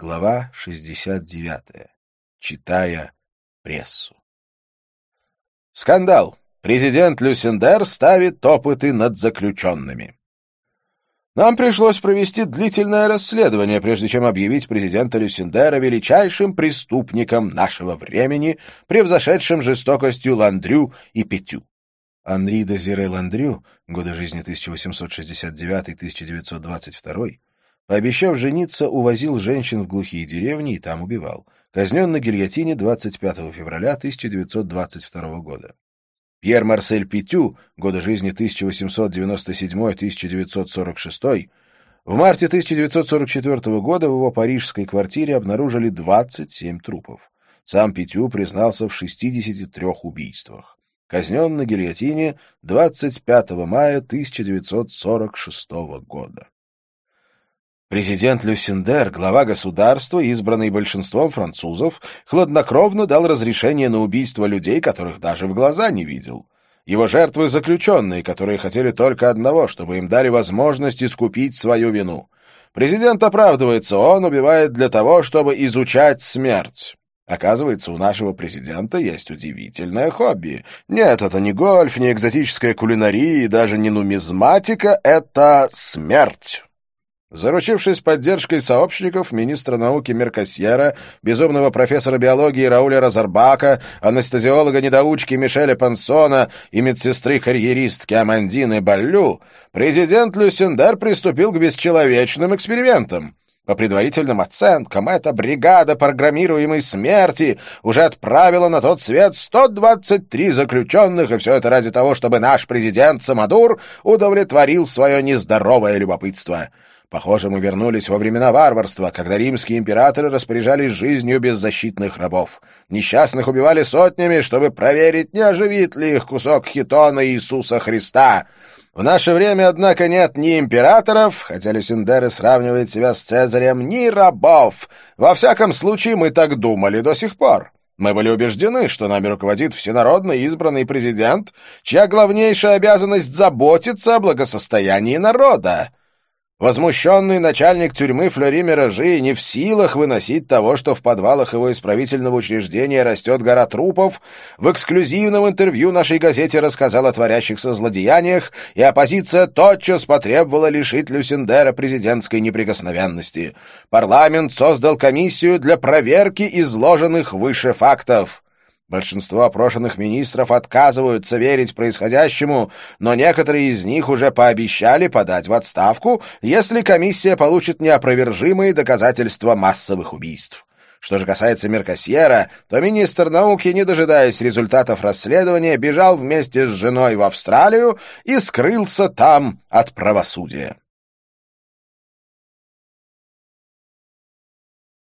Глава 69. Читая прессу. Скандал. Президент Люсендер ставит опыты над заключенными. Нам пришлось провести длительное расследование, прежде чем объявить президента Люсендера величайшим преступником нашего времени, превзошедшим жестокостью Ландрю и Петю. Анри Дезире Ландрю, годы жизни 1869-1922, Пообещав жениться, увозил женщин в глухие деревни и там убивал. Казнен на гильотине 25 февраля 1922 года. Пьер Марсель Петю, годы жизни 1897-1946, в марте 1944 года в его парижской квартире обнаружили 27 трупов. Сам Петю признался в 63 убийствах. Казнен на гильотине 25 мая 1946 года. Президент Люсендер, глава государства, избранный большинством французов, хладнокровно дал разрешение на убийство людей, которых даже в глаза не видел. Его жертвы — заключенные, которые хотели только одного, чтобы им дали возможность искупить свою вину. Президент оправдывается, он убивает для того, чтобы изучать смерть. Оказывается, у нашего президента есть удивительное хобби. Нет, это не гольф, не экзотическая кулинария и даже не нумизматика, это смерть. Заручившись поддержкой сообщников, министра науки Меркосьера, безумного профессора биологии Рауля Розарбака, анестезиолога-недоучки Мишеля Пансона и медсестры-карьеристки Амандины Баллю, президент Люсендер приступил к бесчеловечным экспериментам. По предварительным оценкам, эта бригада программируемой смерти уже отправила на тот свет 123 заключенных, и все это ради того, чтобы наш президент Самадур удовлетворил свое нездоровое любопытство. Похоже, мы вернулись во времена варварства, когда римские императоры распоряжались жизнью беззащитных рабов. Несчастных убивали сотнями, чтобы проверить, не оживит ли их кусок хитона Иисуса Христа. В наше время, однако, нет ни императоров, хотя Люсиндеры сравнивает себя с Цезарем, ни рабов. Во всяком случае, мы так думали до сих пор. Мы были убеждены, что нами руководит всенародно избранный президент, чья главнейшая обязанность заботиться о благосостоянии народа. Возмущенный начальник тюрьмы Флори Миражи не в силах выносить того, что в подвалах его исправительного учреждения растет гора трупов, в эксклюзивном интервью нашей газете рассказал о творящихся злодеяниях, и оппозиция тотчас потребовала лишить Люсендера президентской неприкосновенности. Парламент создал комиссию для проверки изложенных выше фактов. Большинство опрошенных министров отказываются верить происходящему, но некоторые из них уже пообещали подать в отставку, если комиссия получит неопровержимые доказательства массовых убийств. Что же касается Меркосьера, то министр науки, не дожидаясь результатов расследования, бежал вместе с женой в Австралию и скрылся там от правосудия.